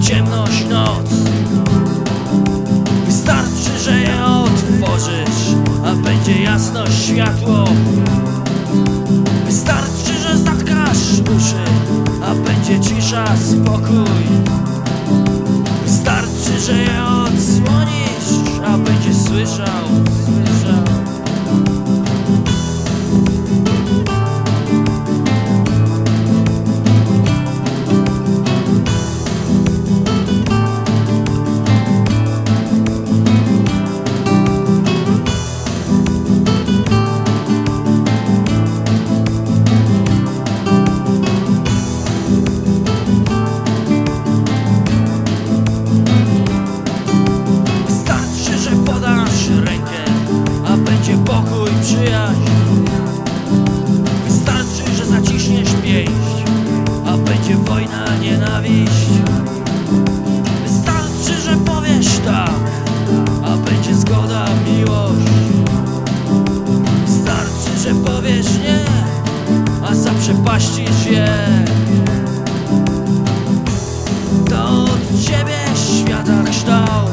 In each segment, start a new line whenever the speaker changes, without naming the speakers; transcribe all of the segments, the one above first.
ciemność noc. Wystarczy, że je otworzysz, a będzie jasność światło. Wystarczy, że zatkasz uszy, a będzie cisza, spokój. Wystarczy, że je odsłonisz, a będzie słyszał wojna, nienawiść. Wystarczy, że powiesz tak, a będzie zgoda, miłość. Wystarczy, że powiesz nie, a zaprzepaścisz je. To od ciebie świata kształt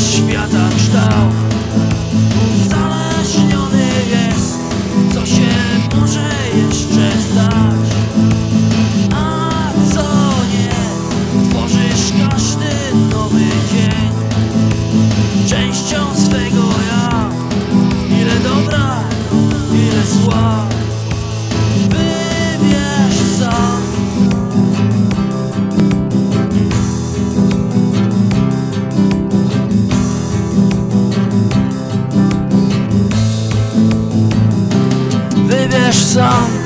świata kształt знаешь сам.